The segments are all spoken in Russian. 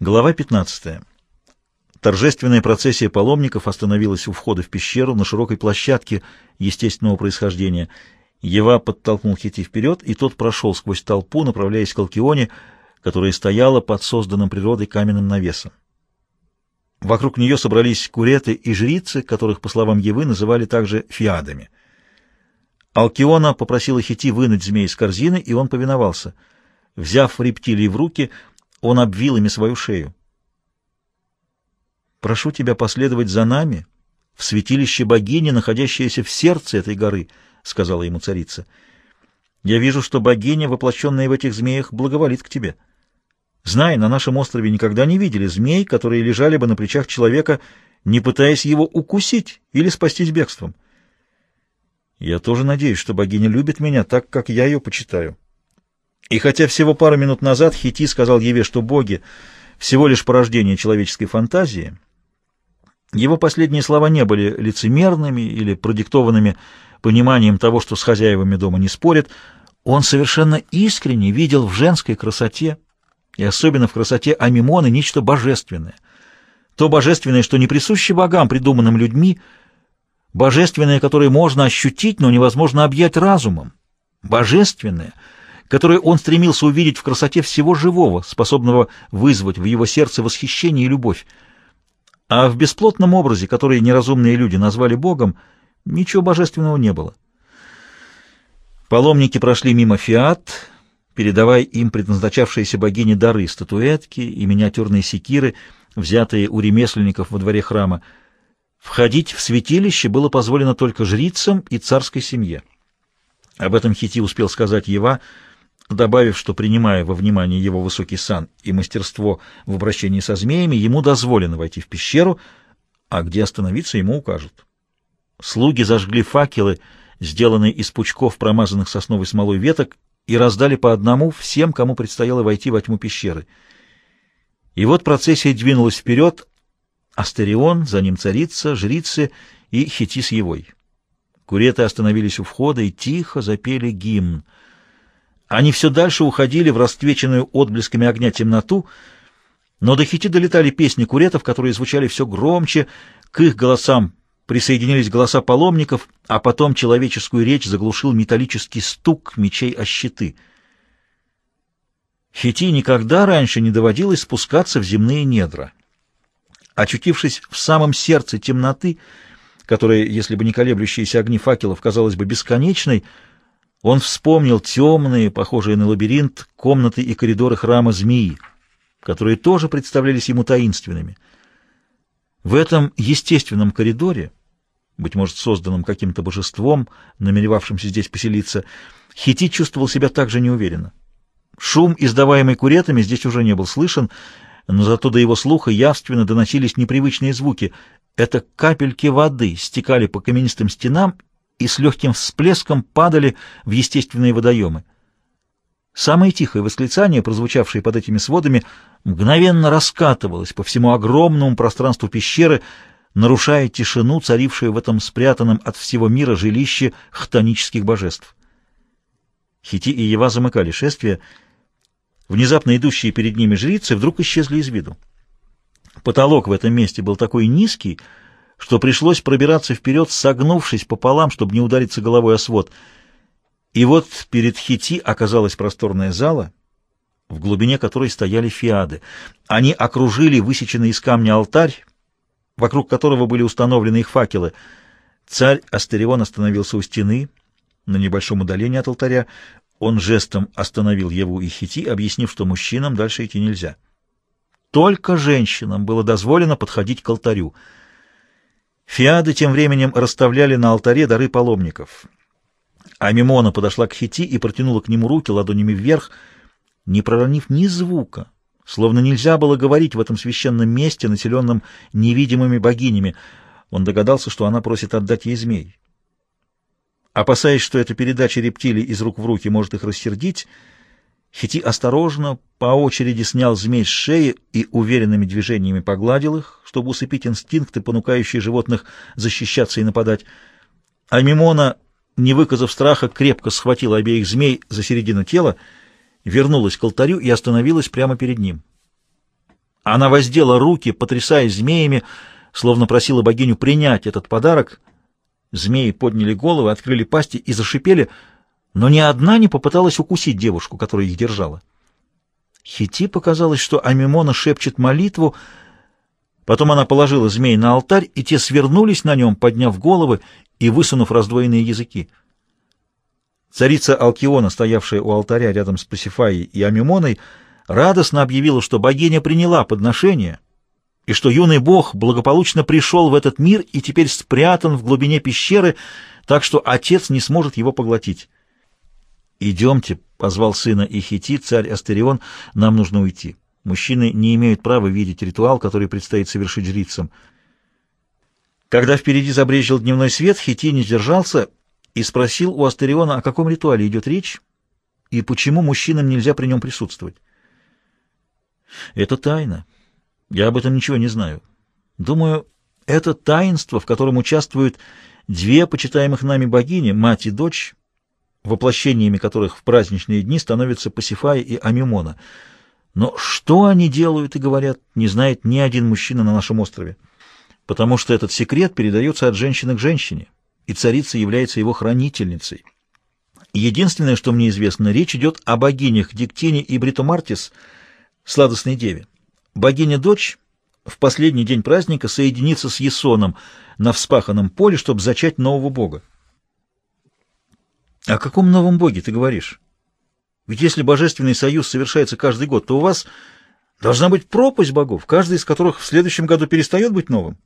Глава 15. Торжественная процессия паломников остановилась у входа в пещеру на широкой площадке естественного происхождения. Ева подтолкнул Хити вперед, и тот прошел сквозь толпу, направляясь к Алкионе, которая стояла под созданным природой каменным навесом. Вокруг нее собрались куреты и жрицы, которых, по словам Евы, называли также фиадами. Алкиона попросила Хити вынуть змей из корзины, и он повиновался. Взяв рептилии в руки, он обвил ими свою шею. «Прошу тебя последовать за нами в святилище богини, находящееся в сердце этой горы», — сказала ему царица. «Я вижу, что богиня, воплощенная в этих змеях, благоволит к тебе. Знай, на нашем острове никогда не видели змей, которые лежали бы на плечах человека, не пытаясь его укусить или спастись бегством. Я тоже надеюсь, что богиня любит меня так, как я ее почитаю». И хотя всего пару минут назад Хити сказал Еве, что боги — всего лишь порождение человеческой фантазии, его последние слова не были лицемерными или продиктованными пониманием того, что с хозяевами дома не спорят. Он совершенно искренне видел в женской красоте, и особенно в красоте Амимоны, нечто божественное. То божественное, что не присуще богам, придуманным людьми, божественное, которое можно ощутить, но невозможно объять разумом, божественное — которое он стремился увидеть в красоте всего живого, способного вызвать в его сердце восхищение и любовь. А в бесплотном образе, который неразумные люди назвали Богом, ничего божественного не было. Паломники прошли мимо фиат, передавая им предназначавшиеся богине дары, статуэтки и миниатюрные секиры, взятые у ремесленников во дворе храма. Входить в святилище было позволено только жрицам и царской семье. Об этом Хити успел сказать Ева — добавив, что, принимая во внимание его высокий сан и мастерство в обращении со змеями, ему дозволено войти в пещеру, а где остановиться ему укажут. Слуги зажгли факелы, сделанные из пучков, промазанных сосновой смолой веток, и раздали по одному всем, кому предстояло войти во тьму пещеры. И вот процессия двинулась вперед, Астерион, за ним царица, жрицы и хити с Евой. Куреты остановились у входа и тихо запели гимн — они все дальше уходили в расцвеченную отблесками огня темноту, но до Хити долетали песни куретов, которые звучали все громче, к их голосам присоединились голоса паломников, а потом человеческую речь заглушил металлический стук мечей о щиты. Хити никогда раньше не доводилось спускаться в земные недра. Очутившись в самом сердце темноты, которая, если бы не колеблющиеся огни факелов, казалась бы бесконечной, он вспомнил темные, похожие на лабиринт, комнаты и коридоры храма змеи, которые тоже представлялись ему таинственными. В этом естественном коридоре, быть может, созданном каким-то божеством, намеревавшимся здесь поселиться, Хити чувствовал себя также неуверенно. Шум, издаваемый куретами, здесь уже не был слышен, но зато до его слуха явственно доносились непривычные звуки. Это капельки воды стекали по каменистым стенам и с легким всплеском падали в естественные водоемы. Самое тихое восклицание, прозвучавшее под этими сводами, мгновенно раскатывалось по всему огромному пространству пещеры, нарушая тишину, царившую в этом спрятанном от всего мира жилище хтонических божеств. Хити и Ева замыкали шествие. Внезапно идущие перед ними жрицы вдруг исчезли из виду. Потолок в этом месте был такой низкий, что пришлось пробираться вперед, согнувшись пополам, чтобы не удариться головой о свод. И вот перед Хити оказалась просторная зала, в глубине которой стояли фиады. Они окружили высеченный из камня алтарь, вокруг которого были установлены их факелы. Царь Астерион остановился у стены, на небольшом удалении от алтаря. Он жестом остановил Еву и Хити, объяснив, что мужчинам дальше идти нельзя. Только женщинам было дозволено подходить к алтарю — Фиады тем временем расставляли на алтаре дары паломников. А Мимона подошла к Хити и протянула к нему руки ладонями вверх, не проронив ни звука, словно нельзя было говорить в этом священном месте, населенном невидимыми богинями. Он догадался, что она просит отдать ей змей. Опасаясь, что эта передача рептилий из рук в руки может их рассердить, Хити осторожно, по очереди снял змей с шеи и уверенными движениями погладил их, чтобы усыпить инстинкты, понукающие животных защищаться и нападать. А Мимона, не выказав страха, крепко схватила обеих змей за середину тела, вернулась к алтарю и остановилась прямо перед ним. Она воздела руки, потрясая змеями, словно просила богиню принять этот подарок. Змеи подняли головы, открыли пасти и зашипели, но ни одна не попыталась укусить девушку, которая их держала. Хити показалось, что Амимона шепчет молитву, потом она положила змей на алтарь, и те свернулись на нем, подняв головы и высунув раздвоенные языки. Царица Алкиона, стоявшая у алтаря рядом с Пасифаей и Амимоной, радостно объявила, что богиня приняла подношение, и что юный бог благополучно пришел в этот мир и теперь спрятан в глубине пещеры, так что отец не сможет его поглотить. «Идемте», — позвал сына Ихити, царь Астерион, — «нам нужно уйти. Мужчины не имеют права видеть ритуал, который предстоит совершить жрицам». Когда впереди забрежил дневной свет, Хити не сдержался и спросил у Астериона, о каком ритуале идет речь и почему мужчинам нельзя при нем присутствовать. Это тайна. Я об этом ничего не знаю. Думаю, это таинство, в котором участвуют две почитаемых нами богини, мать и дочь, воплощениями которых в праздничные дни становятся Пасифая и Амимона. Но что они делают и говорят, не знает ни один мужчина на нашем острове, потому что этот секрет передается от женщины к женщине, и царица является его хранительницей. Единственное, что мне известно, речь идет о богинях Диктине и Бритомартис — сладостной деве. Богиня-дочь в последний день праздника соединится с Есоном на вспаханном поле, чтобы зачать нового бога. О каком новом боге ты говоришь? Ведь если божественный союз совершается каждый год, то у вас должна быть пропасть богов, каждый из которых в следующем году перестает быть новым.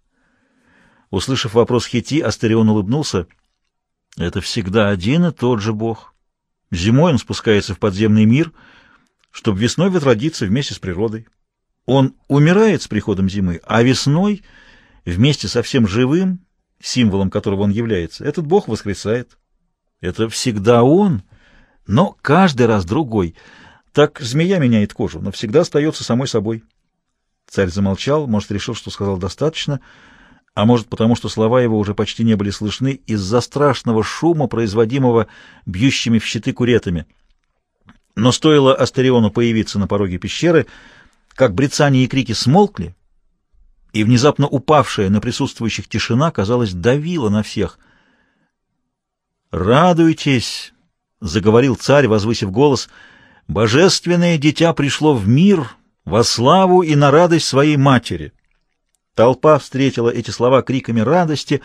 Услышав вопрос Хити, Астерион улыбнулся. Это всегда один и тот же бог. Зимой он спускается в подземный мир — чтобы весной возродиться вместе с природой. Он умирает с приходом зимы, а весной, вместе со всем живым, символом которого он является, этот Бог воскресает. Это всегда он, но каждый раз другой. Так змея меняет кожу, но всегда остается самой собой. Царь замолчал, может, решил, что сказал достаточно, а может, потому что слова его уже почти не были слышны из-за страшного шума, производимого бьющими в щиты куретами. Но стоило Астериону появиться на пороге пещеры, как брецания и крики смолкли, и внезапно упавшая на присутствующих тишина, казалось, давила на всех. «Радуйтесь!» — заговорил царь, возвысив голос. «Божественное дитя пришло в мир во славу и на радость своей матери». Толпа встретила эти слова криками радости,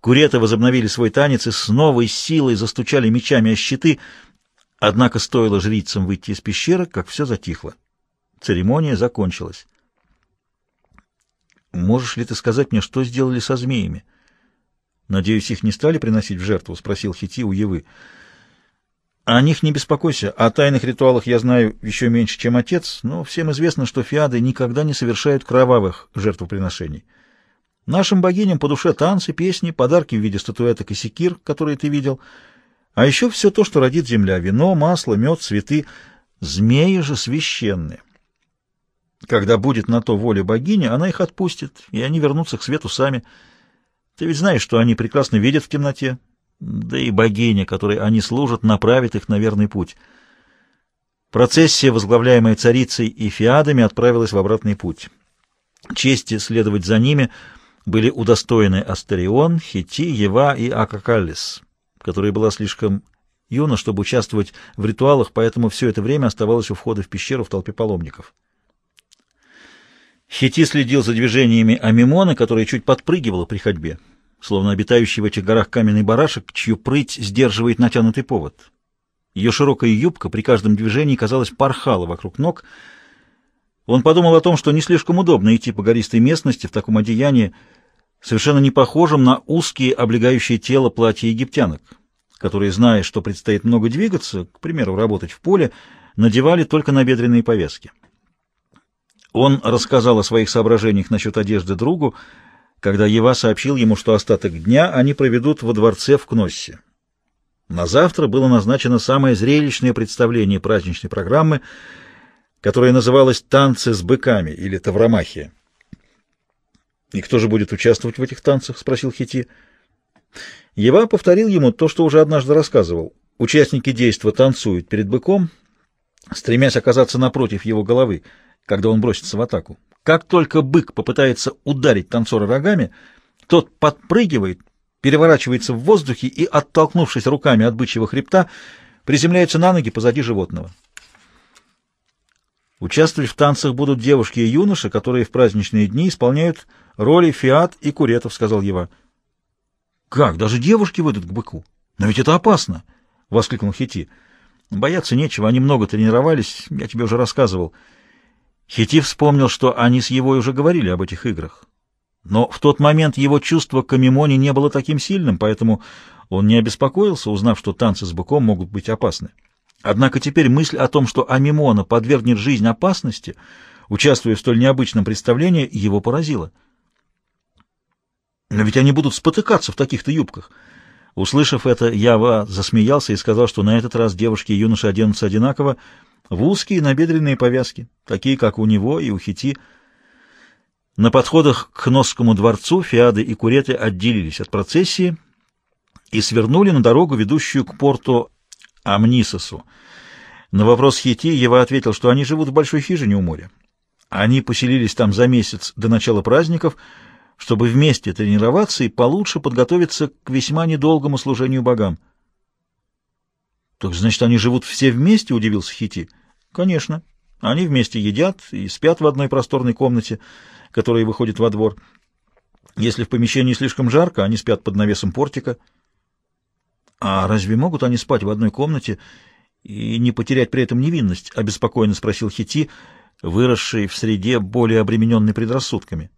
куреты возобновили свой танец и с новой силой застучали мечами о щиты — Однако стоило жрицам выйти из пещеры, как все затихло. Церемония закончилась. «Можешь ли ты сказать мне, что сделали со змеями?» «Надеюсь, их не стали приносить в жертву?» — спросил Хити у Евы. «О них не беспокойся. О тайных ритуалах я знаю еще меньше, чем отец, но всем известно, что фиады никогда не совершают кровавых жертвоприношений. Нашим богиням по душе танцы, песни, подарки в виде статуэток и секир, которые ты видел — а еще все то, что родит земля — вино, масло, мед, цветы. Змеи же священные. Когда будет на то воля богини, она их отпустит, и они вернутся к свету сами. Ты ведь знаешь, что они прекрасно видят в темноте. Да и богиня, которой они служат, направит их на верный путь. Процессия, возглавляемая царицей и фиадами, отправилась в обратный путь. Чести следовать за ними были удостоены Астерион, Хити, Ева и Акакаллис которая была слишком юна, чтобы участвовать в ритуалах, поэтому все это время оставалась у входа в пещеру в толпе паломников. Хити следил за движениями Амимона, которая чуть подпрыгивала при ходьбе, словно обитающий в этих горах каменный барашек, чью прыть сдерживает натянутый повод. Ее широкая юбка при каждом движении, казалось, порхала вокруг ног. Он подумал о том, что не слишком удобно идти по гористой местности в таком одеянии, совершенно не похожем на узкие, облегающие тело платья египтянок, которые, зная, что предстоит много двигаться, к примеру, работать в поле, надевали только набедренные повязки. Он рассказал о своих соображениях насчет одежды другу, когда Ева сообщил ему, что остаток дня они проведут во дворце в Кноссе. На завтра было назначено самое зрелищное представление праздничной программы, которое называлось «Танцы с быками» или «Тавромахия». «И кто же будет участвовать в этих танцах?» — спросил Хити. Ева повторил ему то, что уже однажды рассказывал. Участники действа танцуют перед быком, стремясь оказаться напротив его головы, когда он бросится в атаку. Как только бык попытается ударить танцора рогами, тот подпрыгивает, переворачивается в воздухе и, оттолкнувшись руками от бычьего хребта, приземляется на ноги позади животного. Участвовать в танцах будут девушки и юноши, которые в праздничные дни исполняют роли фиат и куретов, — сказал Ева. — Как, даже девушки выйдут к быку? Но ведь это опасно! — воскликнул Хити. — Бояться нечего, они много тренировались, я тебе уже рассказывал. Хити вспомнил, что они с Евой уже говорили об этих играх. Но в тот момент его чувство к Амимоне не было таким сильным, поэтому он не обеспокоился, узнав, что танцы с быком могут быть опасны. Однако теперь мысль о том, что Амимона подвергнет жизнь опасности, участвуя в столь необычном представлении, его поразила. Но ведь они будут спотыкаться в таких-то юбках. Услышав это, Ява засмеялся и сказал, что на этот раз девушки и юноши оденутся одинаково в узкие набедренные повязки, такие, как у него и у Хити. На подходах к Хносскому дворцу фиады и куреты отделились от процессии и свернули на дорогу, ведущую к порту Амнисосу. На вопрос Хити Ева ответил, что они живут в большой хижине у моря. Они поселились там за месяц до начала праздников, чтобы вместе тренироваться и получше подготовиться к весьма недолгому служению богам. — Так значит, они живут все вместе? — удивился Хити. — Конечно. Они вместе едят и спят в одной просторной комнате, которая выходит во двор. Если в помещении слишком жарко, они спят под навесом портика — «А разве могут они спать в одной комнате и не потерять при этом невинность?» — обеспокоенно спросил Хити, выросший в среде, более обремененный предрассудками.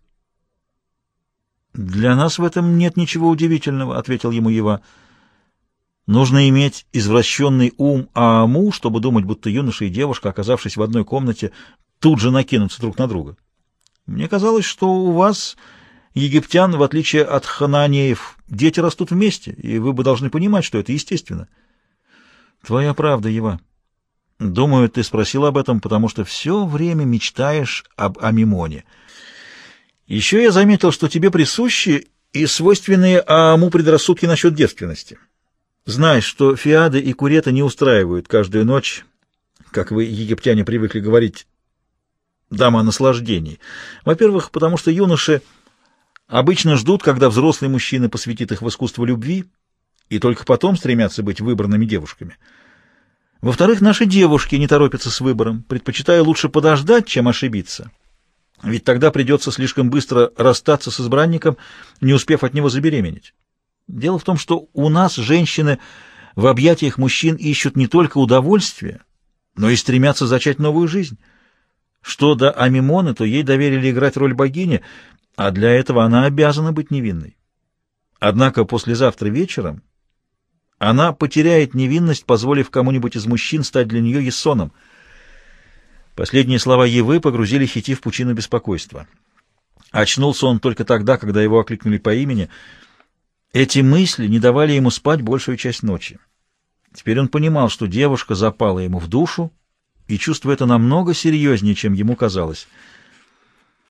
«Для нас в этом нет ничего удивительного», — ответил ему Ева. «Нужно иметь извращенный ум Ааму, чтобы думать, будто юноша и девушка, оказавшись в одной комнате, тут же накинутся друг на друга. Мне казалось, что у вас...» египтян, в отличие от хананеев, дети растут вместе, и вы бы должны понимать, что это естественно. Твоя правда, Ева. Думаю, ты спросил об этом, потому что все время мечтаешь об Амимоне. Еще я заметил, что тебе присущи и свойственные Ааму предрассудки насчет девственности. Знаешь, что фиады и курета не устраивают каждую ночь, как вы, египтяне, привыкли говорить, дама наслаждений. Во-первых, потому что юноши Обычно ждут, когда взрослый мужчина посвятит их в искусство любви, и только потом стремятся быть выбранными девушками. Во-вторых, наши девушки не торопятся с выбором, предпочитая лучше подождать, чем ошибиться. Ведь тогда придется слишком быстро расстаться с избранником, не успев от него забеременеть. Дело в том, что у нас женщины в объятиях мужчин ищут не только удовольствие, но и стремятся зачать новую жизнь. Что до Амимоны, то ей доверили играть роль богини — а для этого она обязана быть невинной. Однако послезавтра вечером она потеряет невинность, позволив кому-нибудь из мужчин стать для нее ессоном. Последние слова Евы погрузили Хити в пучину беспокойства. Очнулся он только тогда, когда его окликнули по имени. Эти мысли не давали ему спать большую часть ночи. Теперь он понимал, что девушка запала ему в душу, и чувство это намного серьезнее, чем ему казалось —